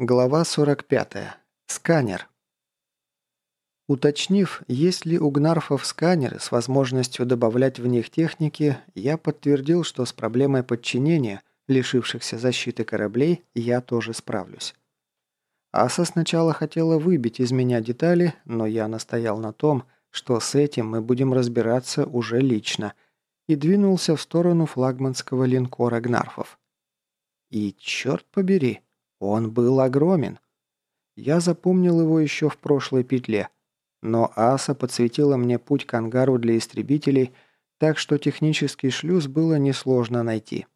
Глава 45. Сканер. Уточнив, есть ли у гнарфов сканеры с возможностью добавлять в них техники, я подтвердил, что с проблемой подчинения, лишившихся защиты кораблей, я тоже справлюсь. Аса сначала хотела выбить из меня детали, но я настоял на том, что с этим мы будем разбираться уже лично, и двинулся в сторону флагманского линкора гнарфов. И черт побери, он был огромен. Я запомнил его еще в прошлой петле, но аса подсветила мне путь к ангару для истребителей, так что технический шлюз было несложно найти.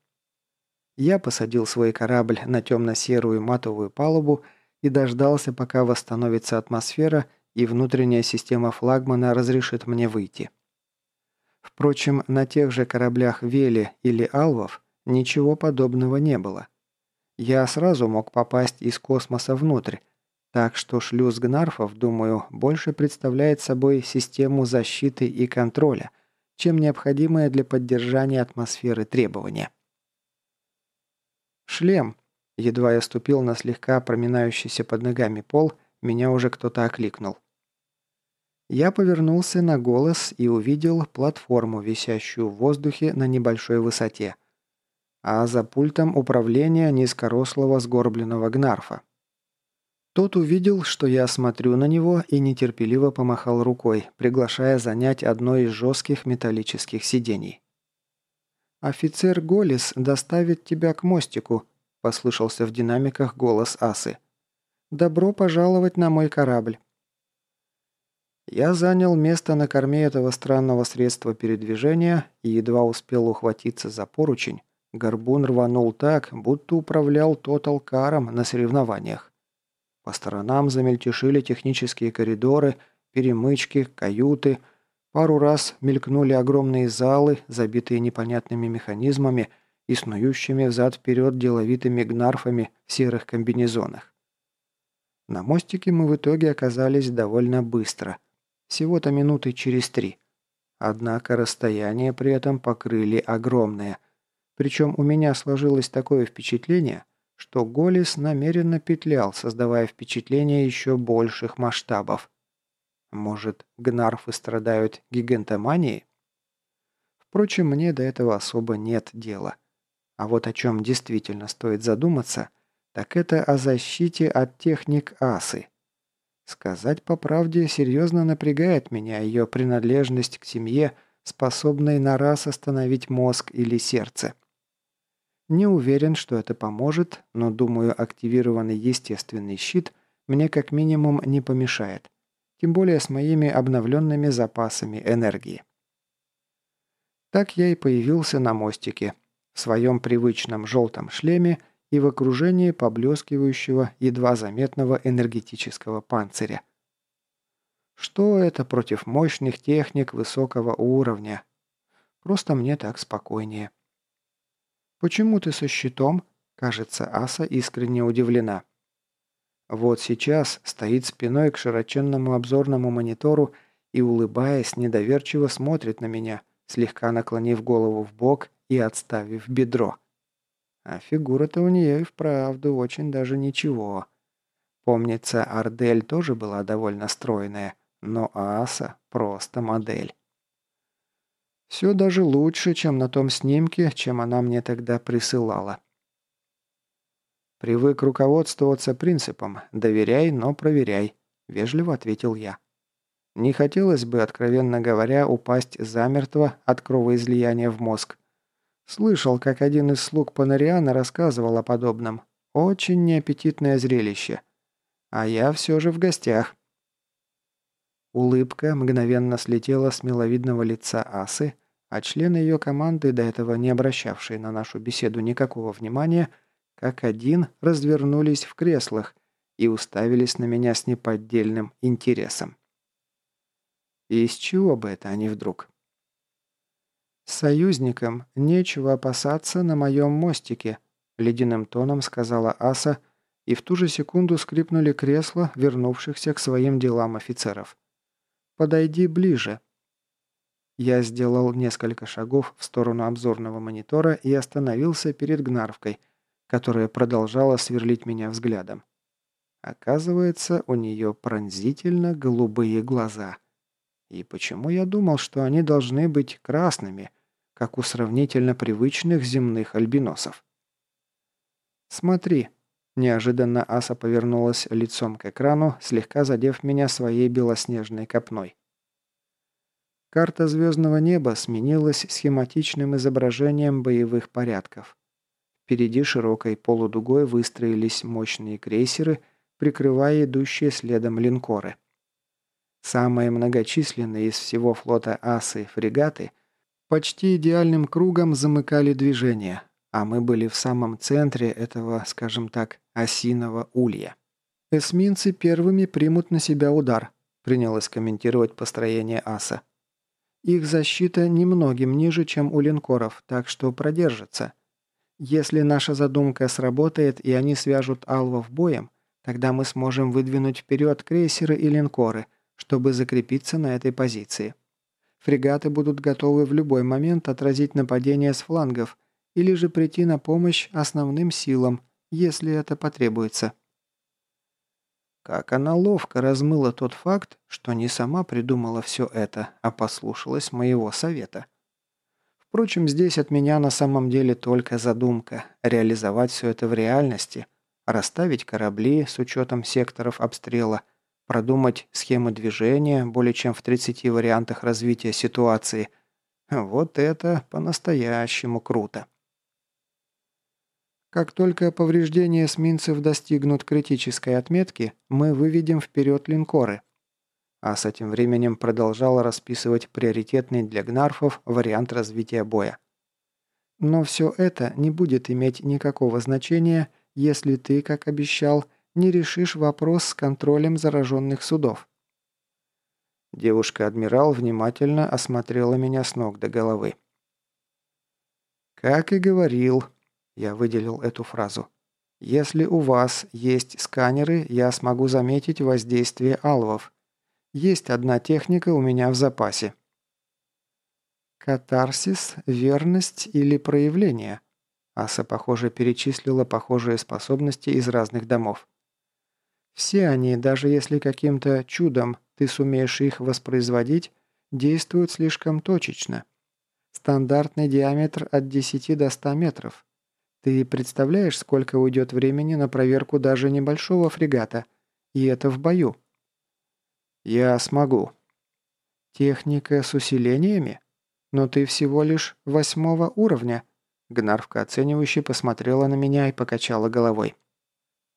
Я посадил свой корабль на темно-серую матовую палубу и дождался, пока восстановится атмосфера и внутренняя система флагмана разрешит мне выйти. Впрочем, на тех же кораблях Вели или Алвов ничего подобного не было. Я сразу мог попасть из космоса внутрь, так что шлюз Гнарфов, думаю, больше представляет собой систему защиты и контроля, чем необходимое для поддержания атмосферы требования. Шлем. Едва я ступил на слегка проминающийся под ногами пол, меня уже кто-то окликнул. Я повернулся на голос и увидел платформу, висящую в воздухе на небольшой высоте – а за пультом управления низкорослого сгорбленного гнарфа. Тот увидел, что я смотрю на него и нетерпеливо помахал рукой, приглашая занять одно из жестких металлических сидений. «Офицер Голис доставит тебя к мостику», – послышался в динамиках голос Асы. «Добро пожаловать на мой корабль». Я занял место на корме этого странного средства передвижения и едва успел ухватиться за поручень, Горбун рванул так, будто управлял тотал-каром на соревнованиях. По сторонам замельтешили технические коридоры, перемычки, каюты. Пару раз мелькнули огромные залы, забитые непонятными механизмами и снующими взад-вперед деловитыми гнарфами в серых комбинезонах. На мостике мы в итоге оказались довольно быстро. Всего-то минуты через три. Однако расстояние при этом покрыли огромное – причем у меня сложилось такое впечатление, что Голис намеренно петлял, создавая впечатление еще больших масштабов. Может, гнарфы страдают гигантоманией? Впрочем, мне до этого особо нет дела. А вот о чем действительно стоит задуматься, так это о защите от техник асы. Сказать по правде серьезно напрягает меня ее принадлежность к семье, способной на раз остановить мозг или сердце. Не уверен, что это поможет, но думаю, активированный естественный щит мне как минимум не помешает. Тем более с моими обновленными запасами энергии. Так я и появился на мостике, в своем привычном желтом шлеме и в окружении поблескивающего, едва заметного энергетического панциря. Что это против мощных техник высокого уровня? Просто мне так спокойнее. «Почему ты со щитом?» Кажется, Аса искренне удивлена. Вот сейчас стоит спиной к широченному обзорному монитору и, улыбаясь, недоверчиво смотрит на меня, слегка наклонив голову в бок и отставив бедро. А фигура-то у нее и вправду очень даже ничего. Помнится, Ардель тоже была довольно стройная, но Аса просто модель. Все даже лучше, чем на том снимке, чем она мне тогда присылала. «Привык руководствоваться принципом «доверяй, но проверяй», – вежливо ответил я. Не хотелось бы, откровенно говоря, упасть замертво от кровоизлияния в мозг. Слышал, как один из слуг Панариана рассказывал о подобном. Очень неаппетитное зрелище. А я все же в гостях. Улыбка мгновенно слетела с миловидного лица Асы, а члены ее команды, до этого не обращавшие на нашу беседу никакого внимания, как один развернулись в креслах и уставились на меня с неподдельным интересом. И из чего бы это они вдруг? «Союзникам нечего опасаться на моем мостике», — ледяным тоном сказала Аса, и в ту же секунду скрипнули кресла вернувшихся к своим делам офицеров. «Подойди ближе». Я сделал несколько шагов в сторону обзорного монитора и остановился перед Гнарвкой, которая продолжала сверлить меня взглядом. Оказывается, у нее пронзительно голубые глаза. И почему я думал, что они должны быть красными, как у сравнительно привычных земных альбиносов? «Смотри», – неожиданно Аса повернулась лицом к экрану, слегка задев меня своей белоснежной копной. Карта звездного неба сменилась схематичным изображением боевых порядков. Впереди широкой полудугой выстроились мощные крейсеры, прикрывая идущие следом линкоры. Самые многочисленные из всего флота асы фрегаты почти идеальным кругом замыкали движение, а мы были в самом центре этого, скажем так, осиного улья. «Эсминцы первыми примут на себя удар», – принялось комментировать построение аса. «Их защита немногим ниже, чем у линкоров, так что продержится. Если наша задумка сработает и они свяжут алвов боем, тогда мы сможем выдвинуть вперед крейсеры и линкоры, чтобы закрепиться на этой позиции. Фрегаты будут готовы в любой момент отразить нападение с флангов или же прийти на помощь основным силам, если это потребуется. Как она ловко размыла тот факт, что не сама придумала все это, а послушалась моего совета. Впрочем, здесь от меня на самом деле только задумка – реализовать все это в реальности, расставить корабли с учетом секторов обстрела, продумать схемы движения более чем в 30 вариантах развития ситуации. Вот это по-настоящему круто. Как только повреждения эсминцев достигнут критической отметки, мы выведем вперед линкоры – а с этим временем продолжала расписывать приоритетный для гнарфов вариант развития боя. Но все это не будет иметь никакого значения, если ты, как обещал, не решишь вопрос с контролем зараженных судов. Девушка-адмирал внимательно осмотрела меня с ног до головы. «Как и говорил», – я выделил эту фразу, – «если у вас есть сканеры, я смогу заметить воздействие алвов. Есть одна техника у меня в запасе. Катарсис, верность или проявление. Аса, похоже, перечислила похожие способности из разных домов. Все они, даже если каким-то чудом ты сумеешь их воспроизводить, действуют слишком точечно. Стандартный диаметр от 10 до 100 метров. Ты представляешь, сколько уйдет времени на проверку даже небольшого фрегата? И это в бою. «Я смогу». «Техника с усилениями? Но ты всего лишь восьмого уровня». Гнарвка оценивающе посмотрела на меня и покачала головой.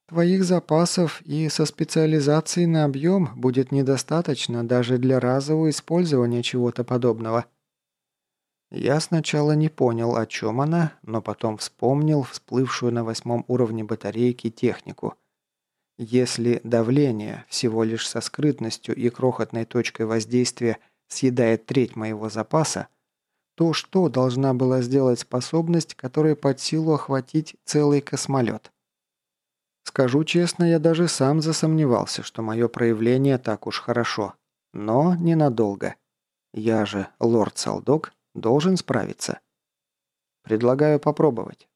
«Твоих запасов и со специализацией на объем будет недостаточно даже для разового использования чего-то подобного». Я сначала не понял, о чем она, но потом вспомнил всплывшую на восьмом уровне батарейки технику. Если давление всего лишь со скрытностью и крохотной точкой воздействия съедает треть моего запаса, то что должна была сделать способность, которая под силу охватить целый космолет? Скажу честно, я даже сам засомневался, что мое проявление так уж хорошо. Но ненадолго. Я же, лорд Салдок, должен справиться. Предлагаю попробовать.